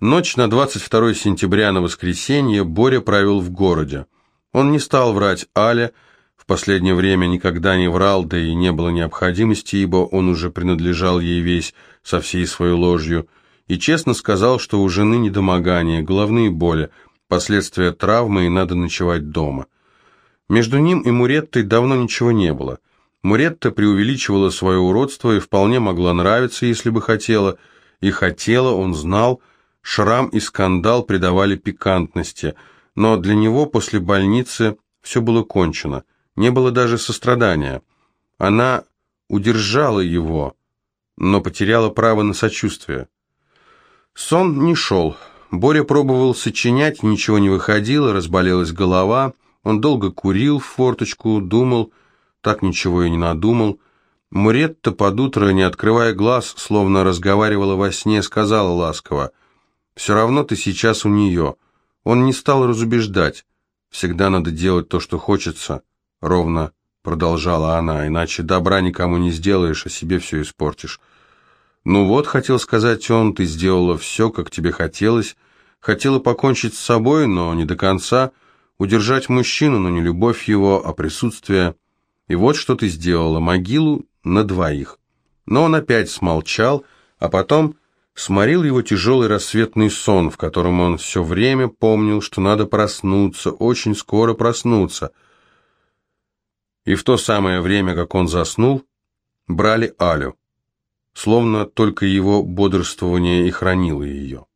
Ночь на 22 сентября на воскресенье Боря провел в городе. Он не стал врать Але, в последнее время никогда не врал, да и не было необходимости, ибо он уже принадлежал ей весь со всей своей ложью, и честно сказал, что у жены недомогание, головные боли, последствия травмы и надо ночевать дома. Между ним и Муреттой давно ничего не было. Муретта преувеличивала свое уродство и вполне могла нравиться, если бы хотела, и хотела, он знал, шрам и скандал придавали пикантности, но для него после больницы все было кончено, не было даже сострадания. Она удержала его, но потеряла право на сочувствие. Сон не шел. Боря пробовал сочинять, ничего не выходило, разболелась голова. Он долго курил в форточку, думал, так ничего и не надумал. Муретта под утро, не открывая глаз, словно разговаривала во сне, сказала ласково, «Все равно ты сейчас у нее». Он не стал разубеждать. «Всегда надо делать то, что хочется», — ровно продолжала она, «иначе добра никому не сделаешь, а себе все испортишь». «Ну вот», — хотел сказать он, — «ты сделала все, как тебе хотелось. Хотела покончить с собой, но не до конца. Удержать мужчину, но не любовь его, а присутствие. И вот что ты сделала, могилу на двоих». Но он опять смолчал, а потом сморил его тяжелый рассветный сон, в котором он все время помнил, что надо проснуться, очень скоро проснуться. И в то самое время, как он заснул, брали Алю словно только его бодрствование и хранило ее.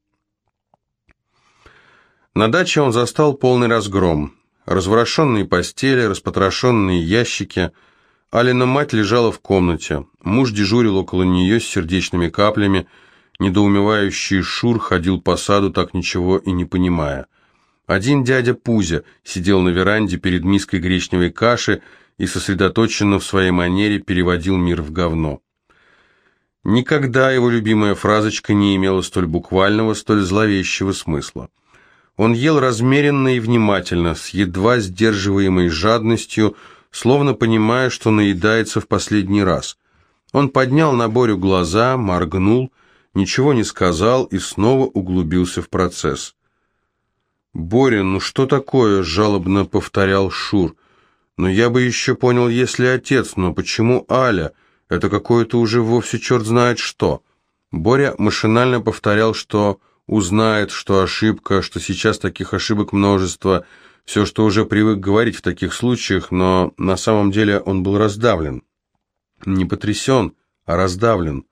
На даче он застал полный разгром. Разворошенные постели, распотрошенные ящики. Алина мать лежала в комнате. Муж дежурил около нее с сердечными каплями. Недоумевающий Шур ходил по саду, так ничего и не понимая. Один дядя Пузя сидел на веранде перед миской гречневой каши и сосредоточенно в своей манере переводил мир в говно. Никогда его любимая фразочка не имела столь буквального, столь зловещего смысла. Он ел размеренно и внимательно, с едва сдерживаемой жадностью, словно понимая, что наедается в последний раз. Он поднял на Борю глаза, моргнул, ничего не сказал и снова углубился в процесс. «Боря, ну что такое?» – жалобно повторял Шур. «Но я бы еще понял, если отец, но почему Аля?» Это какое-то уже вовсе черт знает что. Боря машинально повторял, что узнает, что ошибка, что сейчас таких ошибок множество, все, что уже привык говорить в таких случаях, но на самом деле он был раздавлен. Не потрясен, а раздавлен.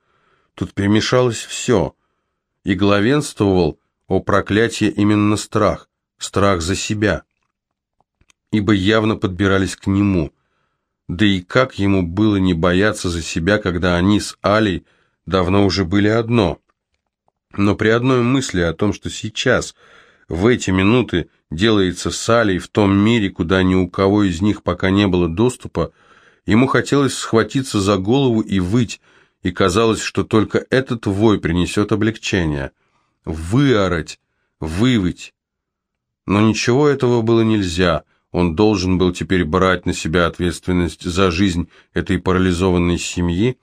Тут перемешалось все. И главенствовал о проклятии именно страх, страх за себя. Ибо явно подбирались к нему – да и как ему было не бояться за себя, когда они с Алей давно уже были одно. Но при одной мысли о том, что сейчас, в эти минуты, делается с Алей в том мире, куда ни у кого из них пока не было доступа, ему хотелось схватиться за голову и выть, и казалось, что только этот вой принесет облегчение. Выорать, вывыть. Но ничего этого было нельзя — он должен был теперь брать на себя ответственность за жизнь этой парализованной семьи,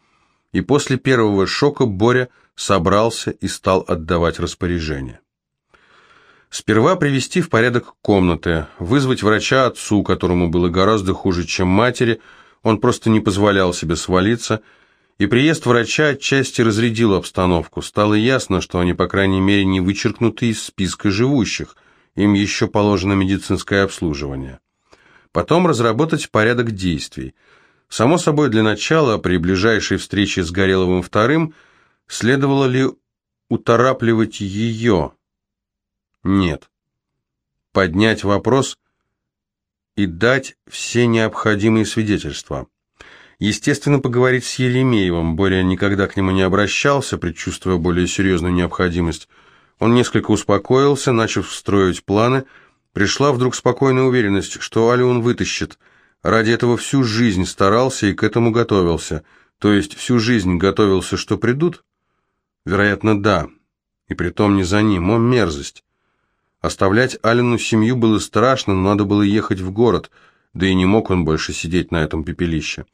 и после первого шока Боря собрался и стал отдавать распоряжение. Сперва привести в порядок комнаты, вызвать врача отцу, которому было гораздо хуже, чем матери, он просто не позволял себе свалиться, и приезд врача отчасти разрядил обстановку. Стало ясно, что они, по крайней мере, не вычеркнуты из списка живущих – им еще положено медицинское обслуживание. Потом разработать порядок действий. Само собой, для начала, при ближайшей встрече с Гореловым вторым, следовало ли уторапливать ее? Нет. Поднять вопрос и дать все необходимые свидетельства. Естественно, поговорить с Еремеевым, Боря никогда к нему не обращался, предчувствуя более серьезную необходимость, он несколько успокоился, начав строить планы. Пришла вдруг спокойная уверенность, что Алю он вытащит. Ради этого всю жизнь старался и к этому готовился. То есть всю жизнь готовился, что придут? Вероятно, да. И притом не за ним. О, мерзость! Оставлять Алину семью было страшно, но надо было ехать в город, да и не мог он больше сидеть на этом пепелище.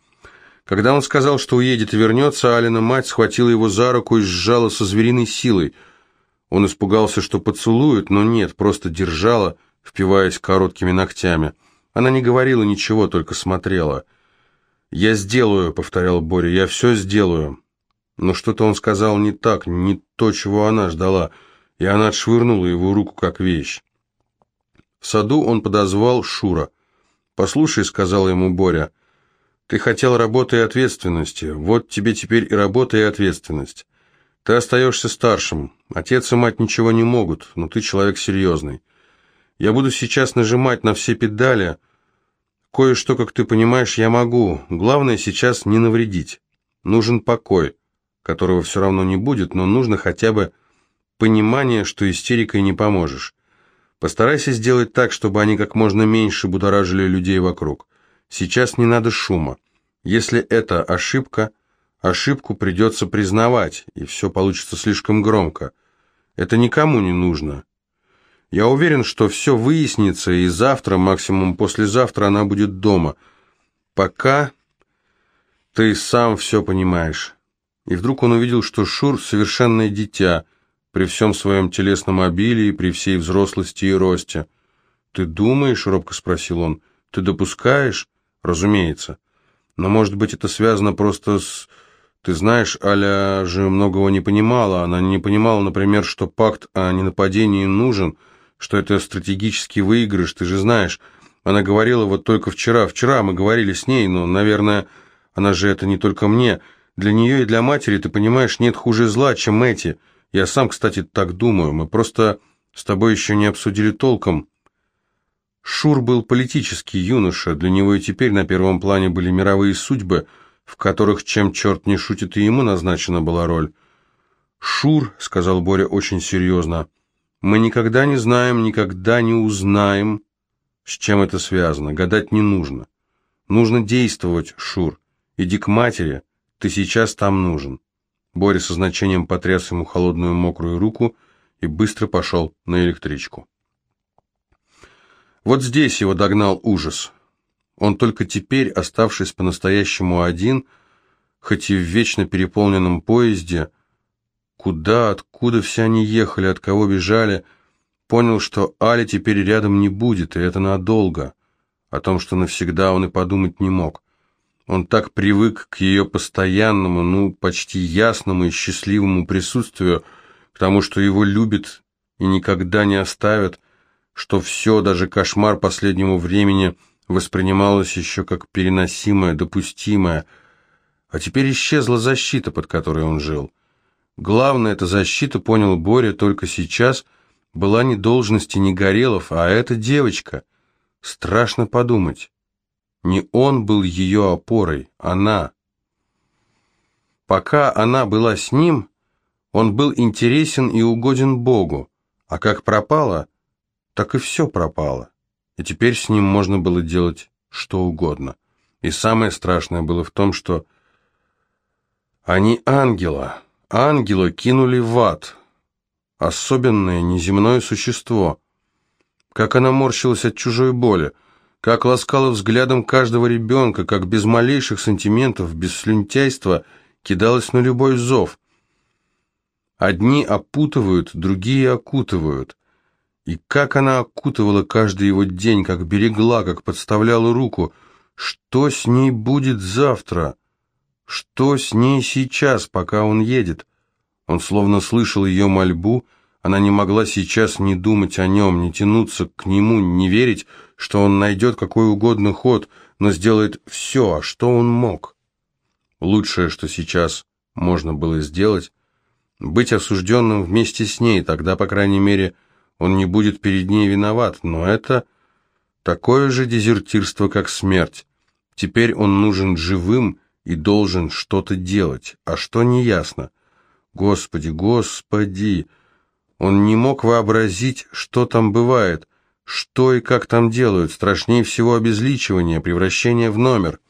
Когда он сказал, что уедет и вернется, Алина мать схватила его за руку и сжала со звериной силой – Он испугался, что поцелует, но нет, просто держала, впиваясь короткими ногтями. Она не говорила ничего, только смотрела. «Я сделаю», — повторял Боря, — «я все сделаю». Но что-то он сказал не так, не то, чего она ждала, и она отшвырнула его руку как вещь. В саду он подозвал Шура. «Послушай», — сказала ему Боря, — «ты хотел работы и ответственности, вот тебе теперь и работа, и ответственность. Ты остаешься старшим, отец и мать ничего не могут, но ты человек серьезный. Я буду сейчас нажимать на все педали, кое-что, как ты понимаешь, я могу, главное сейчас не навредить. Нужен покой» которого все равно не будет, но нужно хотя бы понимание, что истерикой не поможешь. Постарайся сделать так, чтобы они как можно меньше будоражили людей вокруг. Сейчас не надо шума. Если это ошибка, ошибку придется признавать, и все получится слишком громко. Это никому не нужно. Я уверен, что все выяснится, и завтра, максимум послезавтра, она будет дома. Пока ты сам все понимаешь. И вдруг он увидел, что Шур — совершенное дитя, при всем своем телесном обилии, при всей взрослости и росте. «Ты думаешь?» — робко спросил он. «Ты допускаешь?» «Разумеется. Но, может быть, это связано просто с...» Ты знаешь, Аля же многого не понимала. Она не понимала, например, что пакт о ненападении нужен, что это стратегический выигрыш, ты же знаешь. Она говорила вот только вчера. Вчера мы говорили с ней, но, наверное, она же это не только мне. Для нее и для матери, ты понимаешь, нет хуже зла, чем эти. Я сам, кстати, так думаю. Мы просто с тобой еще не обсудили толком. Шур был политический юноша, для него и теперь на первом плане были мировые судьбы, в которых, чем черт не шутит, и ему назначена была роль. «Шур», — сказал Боря очень серьезно, — «мы никогда не знаем, никогда не узнаем, с чем это связано. Гадать не нужно. Нужно действовать, Шур. Иди к матери, ты сейчас там нужен». Боря со значением потряс ему холодную мокрую руку и быстро пошел на электричку. Вот здесь его догнал ужас. Он только теперь, оставшись по-настоящему один, хоть и в вечно переполненном поезде, куда, откуда все они ехали, от кого бежали, понял, что Али теперь рядом не будет, и это надолго. О том, что навсегда он и подумать не мог. Он так привык к ее постоянному, ну, почти ясному и счастливому присутствию, к тому, что его любит и никогда не оставят, что все, даже кошмар последнего времени, воспринималось еще как переносимое, допустимое. А теперь исчезла защита, под которой он жил. Главное, эта защита, понял Боря только сейчас, была не должности, не а эта девочка. Страшно подумать. Не он был ее опорой, она. Пока она была с ним, он был интересен и угоден Богу, а как пропала, так и все пропало. И теперь с ним можно было делать что угодно. И самое страшное было в том, что они ангела, ангела кинули в ад, особенное неземное существо. Как она морщилась от чужой боли, как ласкала взглядом каждого ребенка, как без малейших сантиментов, без слюнтяйства кидалась на любой зов. Одни опутывают, другие окутывают. И как она окутывала каждый его день, как берегла, как подставляла руку. Что с ней будет завтра? Что с ней сейчас, пока он едет? Он словно слышал ее мольбу, она не могла сейчас не думать о нем, не тянуться к нему, не верить, что он найдет какой угодно ход, но сделает все, а что он мог. Лучшее, что сейчас можно было сделать, быть осужденным вместе с ней, тогда, по крайней мере, он не будет перед ней виноват, но это такое же дезертирство, как смерть. Теперь он нужен живым и должен что-то делать, а что неясно. Господи, Господи! Он не мог вообразить, что там бывает, что и как там делают, страшнее всего обезличивание, превращение в номер.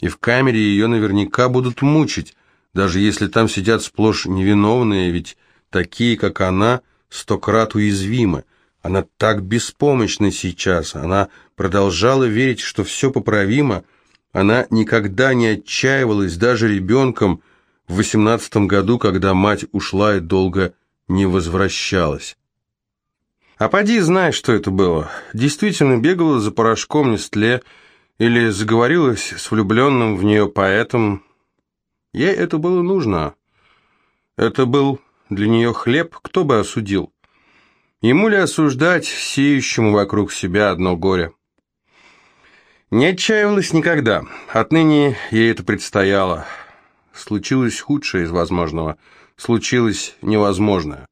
И в камере ее наверняка будут мучить, даже если там сидят сплошь невиновные, ведь такие, как она, сто крат уязвимы. Она так беспомощна сейчас, она продолжала верить, что все поправимо, она никогда не отчаивалась даже ребенком в восемнадцатом году, когда мать ушла и долго не возвращалась. А поди знай, что это было. Действительно бегала за порошком Нестле или заговорилась с влюбленным в нее поэтом. Ей это было нужно. Это был для нее хлеб, кто бы осудил. Ему ли осуждать сеющему вокруг себя одно горе? Не отчаивалась никогда. Отныне ей это предстояло. Случилось худшее из возможного. Случилось невозможное.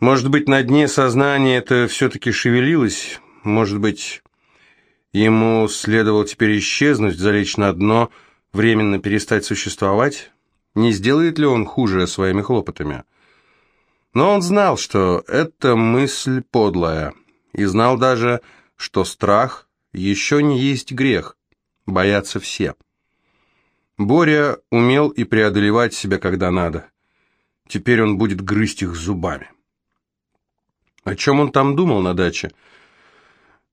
Может быть, на дне сознания это все-таки шевелилось. Может быть, ему следовало теперь исчезнуть, залечь на дно, временно перестать существовать? Не сделает ли он хуже своими хлопотами? Но он знал, что это мысль подлая, и знал даже, что страх еще не есть грех, боятся все. Боря умел и преодолевать себя, когда надо. Теперь он будет грызть их зубами. О чем он там думал на даче?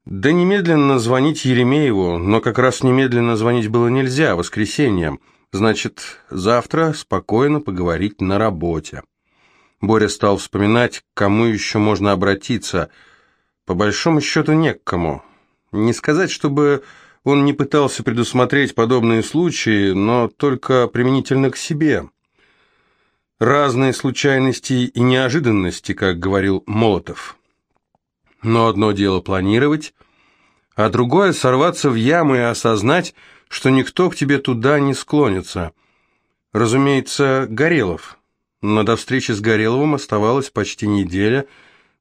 Да немедленно звонить Еремееву, но как раз немедленно звонить было нельзя, воскресенье. Значит, завтра спокойно поговорить на работе. Боря стал вспоминать, к кому еще можно обратиться. По большому счету не к кому. Не сказать, чтобы он не пытался предусмотреть подобные случаи, но только применительно к себе. Разные случайности и неожиданности, как говорил Молотов. Но одно дело планировать, а другое сорваться в яму и осознать, что никто к тебе туда не склонится. Разумеется, Горелов. Но до встречи с Гореловым оставалась почти неделя,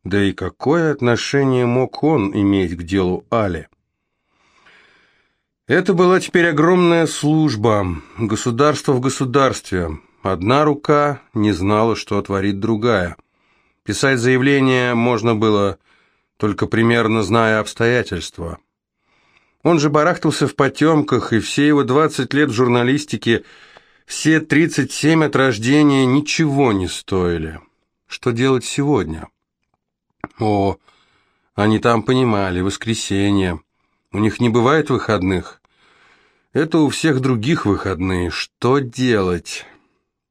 да и какое отношение мог он иметь к делу Али? Это была теперь огромная служба, государство в государстве. Одна рука не знала, что творит другая. Писать заявление можно было, только примерно зная обстоятельства. Он же барахтался в потемках, и все его 20 лет в журналистике – все 37 от рождения ничего не стоили. Что делать сегодня? О, они там понимали, воскресенье. У них не бывает выходных. Это у всех других выходные. Что делать?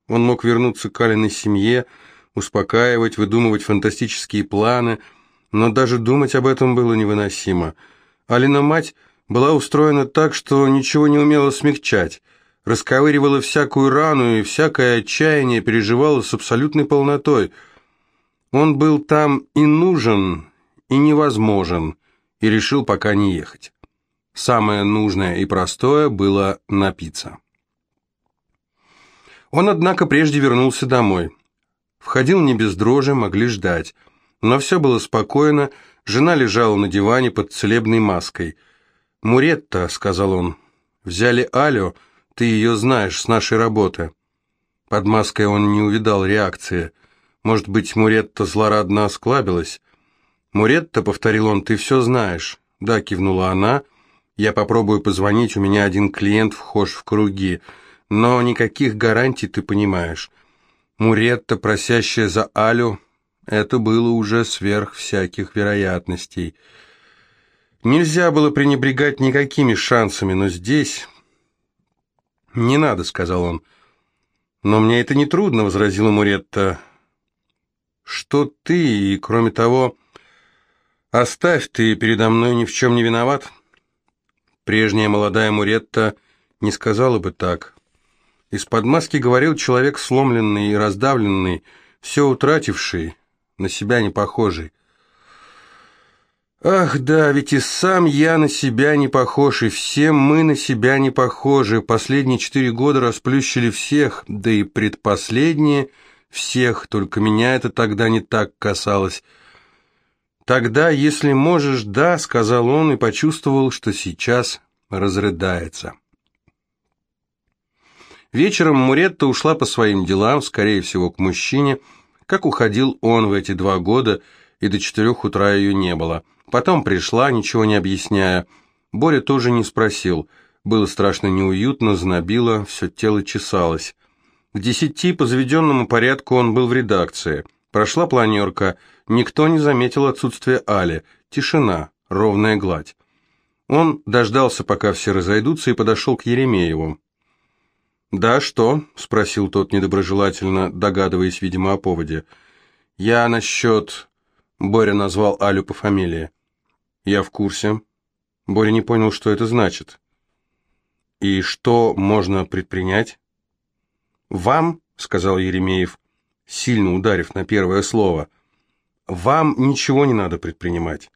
Он мог вернуться к Алиной семье, успокаивать, выдумывать фантастические планы, но даже думать об этом было невыносимо. Алина мать была устроена так, что ничего не умела смягчать расковыривала всякую рану и всякое отчаяние переживала с абсолютной полнотой. Он был там и нужен, и невозможен, и решил пока не ехать. Самое нужное и простое было напиться. Он, однако, прежде вернулся домой. Входил не без дрожи, могли ждать. Но все было спокойно, жена лежала на диване под целебной маской. «Муретта», — сказал он, — «взяли Алю», — ты ее знаешь с нашей работы». Под маской он не увидал реакции. Может быть, Муретта злорадно осклабилась? «Муретта», — повторил он, — «ты все знаешь». «Да», — кивнула она, — «я попробую позвонить, у меня один клиент вхож в круги, но никаких гарантий ты понимаешь». Муретта, просящая за Алю, это было уже сверх всяких вероятностей. Нельзя было пренебрегать никакими шансами, но здесь... «Не надо», — сказал он. «Но мне это не трудно», — возразила Муретта. «Что ты, и кроме того, оставь, ты передо мной ни в чем не виноват». Прежняя молодая Муретта не сказала бы так. Из-под маски говорил человек сломленный и раздавленный, все утративший, на себя не похожий. Ах, да, ведь и сам я на себя не похож, и все мы на себя не похожи. Последние четыре года расплющили всех, да и предпоследние всех, только меня это тогда не так касалось. Тогда, если можешь, да, сказал он и почувствовал, что сейчас разрыдается. Вечером Муретта ушла по своим делам, скорее всего, к мужчине, как уходил он в эти два года, и до четырех утра ее не было – Потом пришла, ничего не объясняя. Боря тоже не спросил. Было страшно неуютно, знобило, все тело чесалось. К десяти по заведенному порядку он был в редакции. Прошла планерка, никто не заметил отсутствия Али. Тишина, ровная гладь. Он дождался, пока все разойдутся, и подошел к Еремееву. «Да, что?» – спросил тот недоброжелательно, догадываясь, видимо, о поводе. «Я насчет...» Боря назвал Алю по фамилии. «Я в курсе». Боря не понял, что это значит. «И что можно предпринять?» «Вам», — сказал Еремеев, сильно ударив на первое слово, «вам ничего не надо предпринимать.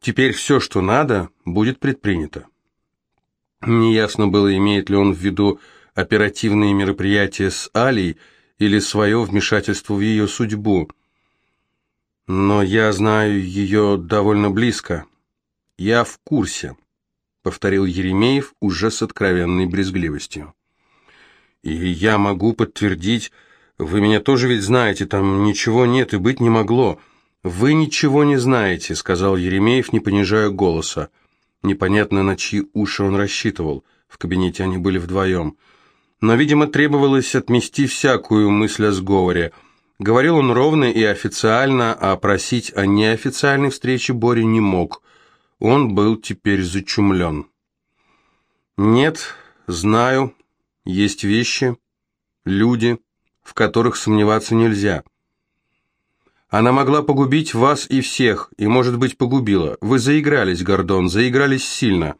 Теперь все, что надо, будет предпринято». Неясно было, имеет ли он в виду оперативные мероприятия с Алей или свое вмешательство в ее судьбу. Но я знаю ее довольно близко. Я в курсе, повторил Еремеев уже с откровенной брезгливостью. И я могу подтвердить, вы меня тоже ведь знаете, там ничего нет и быть не могло. Вы ничего не знаете, сказал Еремеев, не понижая голоса. Непонятно, на чьи уши он рассчитывал. В кабинете они были вдвоем. Но, видимо, требовалось отмести всякую мысль о сговоре. Говорил он ровно и официально, а просить о неофициальной встрече Боря не мог. Он был теперь зачумлен. «Нет, знаю, есть вещи, люди, в которых сомневаться нельзя. Она могла погубить вас и всех, и, может быть, погубила. Вы заигрались, Гордон, заигрались сильно.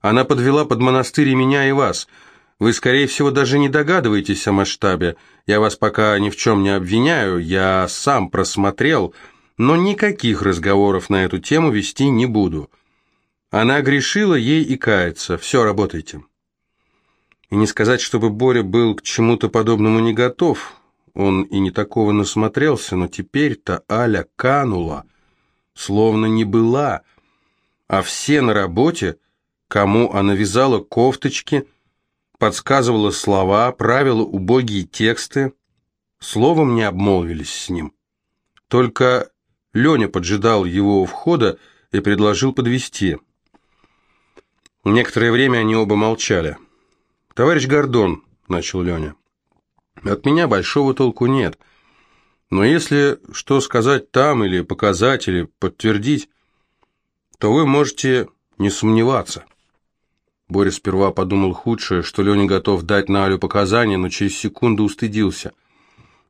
Она подвела под монастырь меня, и вас. Вы, скорее всего, даже не догадываетесь о масштабе. Я вас пока ни в чем не обвиняю, я сам просмотрел, но никаких разговоров на эту тему вести не буду. Она грешила, ей и кается. Все, работайте». И не сказать, чтобы Боря был к чему-то подобному не готов. Он и не такого насмотрелся, но теперь-то Аля канула, словно не была. А все на работе, кому она вязала кофточки, подсказывала слова, правила убогие тексты, словом не обмолвились с ним. Только Леня поджидал его у входа и предложил подвести. Некоторое время они оба молчали. «Товарищ Гордон», — начал Леня, — «от меня большого толку нет. Но если что сказать там, или показать, или подтвердить, то вы можете не сомневаться». Боря сперва подумал худшее, что Леня готов дать на Алю показания, но через секунду устыдился.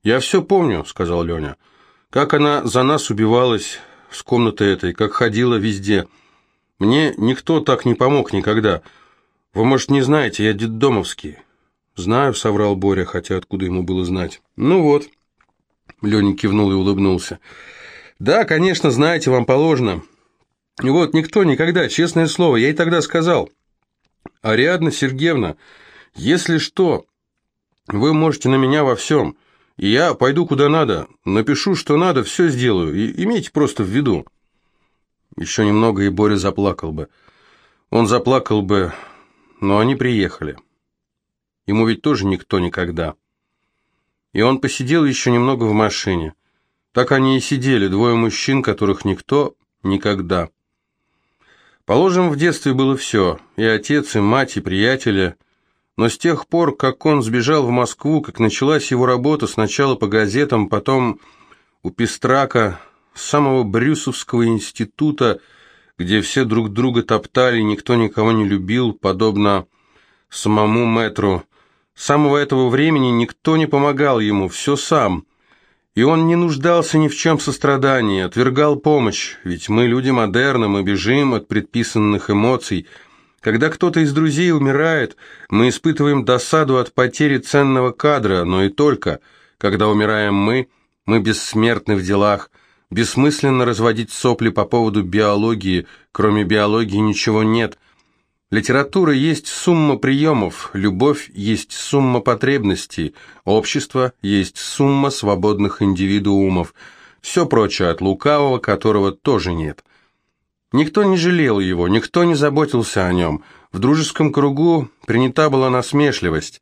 «Я все помню», — сказал Леня, — «как она за нас убивалась с комнаты этой, как ходила везде. Мне никто так не помог никогда». «Вы, может, не знаете, я детдомовский». «Знаю», — соврал Боря, хотя откуда ему было знать. «Ну вот». Леня кивнул и улыбнулся. «Да, конечно, знаете, вам положено. Вот никто никогда, честное слово, я и тогда сказал. Ариадна Сергеевна, если что, вы можете на меня во всем, и я пойду куда надо, напишу, что надо, все сделаю, и имейте просто в виду». Еще немного, и Боря заплакал бы. Он заплакал бы но они приехали. Ему ведь тоже никто никогда. И он посидел еще немного в машине. Так они и сидели, двое мужчин, которых никто никогда. Положим, в детстве было все, и отец, и мать, и приятели, но с тех пор, как он сбежал в Москву, как началась его работа сначала по газетам, потом у Пестрака, самого Брюсовского института, где все друг друга топтали, никто никого не любил, подобно самому метру. С самого этого времени никто не помогал ему, все сам. И он не нуждался ни в чем сострадании, отвергал помощь, ведь мы люди модерны, мы бежим от предписанных эмоций. Когда кто-то из друзей умирает, мы испытываем досаду от потери ценного кадра, но и только. Когда умираем мы, мы бессмертны в делах – Бессмысленно разводить сопли по поводу биологии, кроме биологии ничего нет. Литература есть сумма приемов, любовь есть сумма потребностей, общество есть сумма свободных индивидуумов, все прочее от лукавого, которого тоже нет. Никто не жалел его, никто не заботился о нем. В дружеском кругу принята была насмешливость.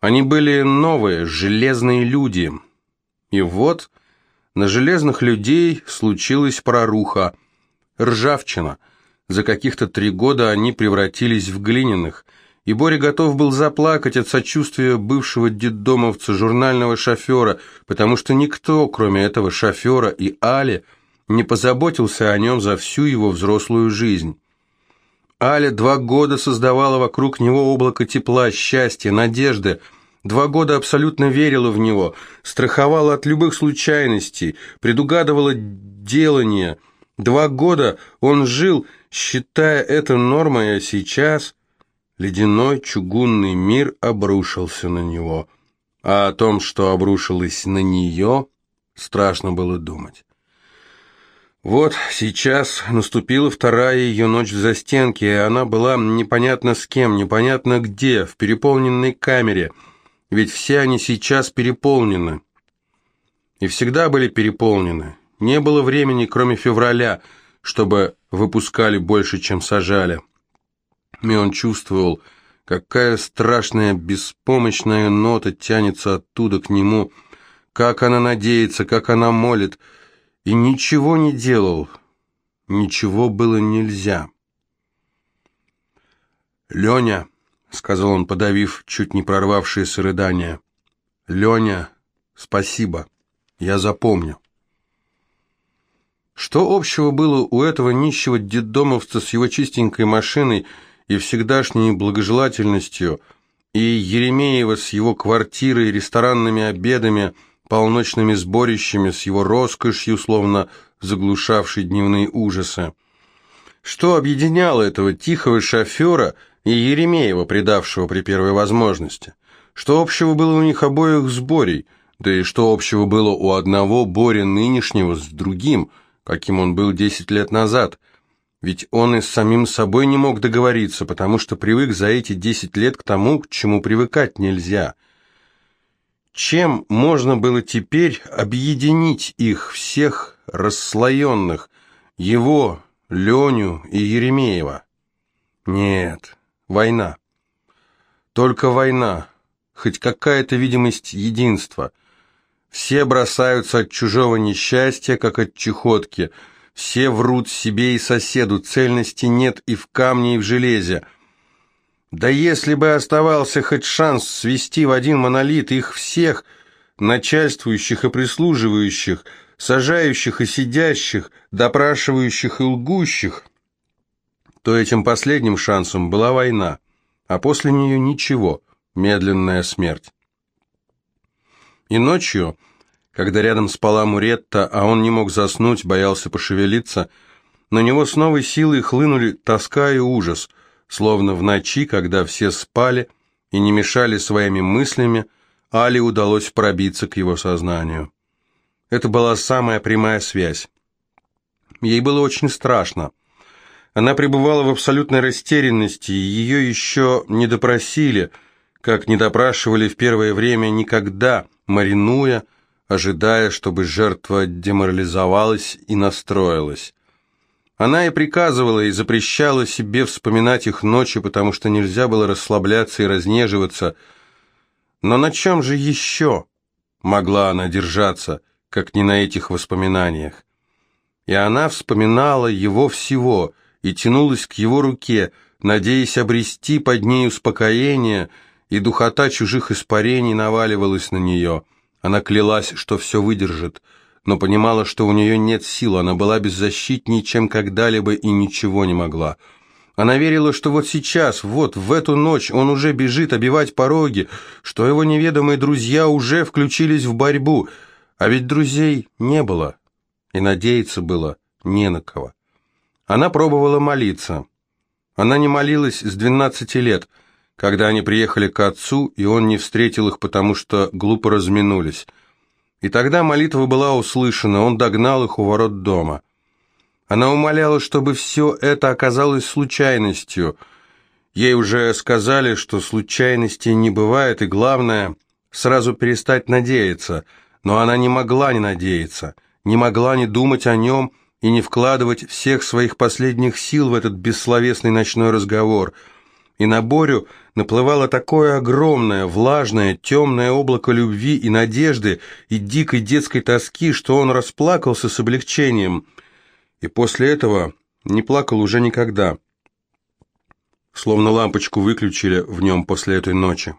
Они были новые, железные люди. И вот на железных людей случилась проруха, ржавчина. За каких-то три года они превратились в глиняных, и Боря готов был заплакать от сочувствия бывшего детдомовца, журнального шофера, потому что никто, кроме этого шофера и Али, не позаботился о нем за всю его взрослую жизнь. Аля два года создавала вокруг него облако тепла, счастья, надежды, Два года абсолютно верила в него, страховала от любых случайностей, предугадывала делание. Два года он жил, считая это нормой, а сейчас ледяной чугунный мир обрушился на него. А о том, что обрушилось на нее, страшно было думать. Вот сейчас наступила вторая ее ночь в застенке, и она была непонятно с кем, непонятно где, в переполненной камере, ведь все они сейчас переполнены. И всегда были переполнены. Не было времени, кроме февраля, чтобы выпускали больше, чем сажали. И он чувствовал, какая страшная беспомощная нота тянется оттуда к нему, как она надеется, как она молит — и ничего не делал. Ничего было нельзя. «Леня», — сказал он, подавив чуть не прорвавшиеся рыдания, — «Леня, спасибо, я запомню». Что общего было у этого нищего детдомовца с его чистенькой машиной и всегдашней благожелательностью, и Еремеева с его квартирой, ресторанными обедами, полночными сборищами, с его роскошью, словно заглушавшей дневные ужасы. Что объединяло этого тихого шофера и Еремеева, предавшего при первой возможности? Что общего было у них обоих с Борей? Да и что общего было у одного Боря нынешнего с другим, каким он был десять лет назад? Ведь он и с самим собой не мог договориться, потому что привык за эти десять лет к тому, к чему привыкать нельзя – чем можно было теперь объединить их всех расслоенных, его, Леню и Еремеева? Нет, война. Только война, хоть какая-то видимость единства. Все бросаются от чужого несчастья, как от чехотки. Все врут себе и соседу, цельности нет и в камне, и в железе. Да если бы оставался хоть шанс свести в один монолит их всех, начальствующих и прислуживающих, сажающих и сидящих, допрашивающих и лгущих, то этим последним шансом была война, а после нее ничего, медленная смерть. И ночью, когда рядом спала Муретта, а он не мог заснуть, боялся пошевелиться, на него с новой силой хлынули тоска и ужас – Словно в ночи, когда все спали и не мешали своими мыслями, Али удалось пробиться к его сознанию. Это была самая прямая связь. Ей было очень страшно. Она пребывала в абсолютной растерянности, и ее еще не допросили, как не допрашивали в первое время никогда, маринуя, ожидая, чтобы жертва деморализовалась и настроилась. Она и приказывала, и запрещала себе вспоминать их ночи, потому что нельзя было расслабляться и разнеживаться. Но на чем же еще могла она держаться, как не на этих воспоминаниях? И она вспоминала его всего и тянулась к его руке, надеясь обрести под ней успокоение, и духота чужих испарений наваливалась на нее. Она клялась, что все выдержит — но понимала, что у нее нет сил, она была беззащитней, чем когда-либо и ничего не могла. Она верила, что вот сейчас, вот в эту ночь он уже бежит обивать пороги, что его неведомые друзья уже включились в борьбу, а ведь друзей не было, и надеяться было не на кого. Она пробовала молиться. Она не молилась с двенадцати лет, когда они приехали к отцу, и он не встретил их, потому что глупо разминулись. И тогда молитва была услышана, он догнал их у ворот дома. Она умоляла, чтобы все это оказалось случайностью. Ей уже сказали, что случайностей не бывает, и главное, сразу перестать надеяться. Но она не могла не надеяться, не могла не думать о нем и не вкладывать всех своих последних сил в этот бессловесный ночной разговор – и на Борю наплывало такое огромное, влажное, темное облако любви и надежды и дикой детской тоски, что он расплакался с облегчением. И после этого не плакал уже никогда. Словно лампочку выключили в нем после этой ночи.